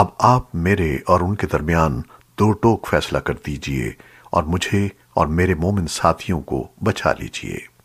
اب آپ میرے اور ان کے درمیان دو ٹوک فیصلہ کر دیجیے اور مجھے اور میرے مومن ساتھیوں کو بچا لیجیے۔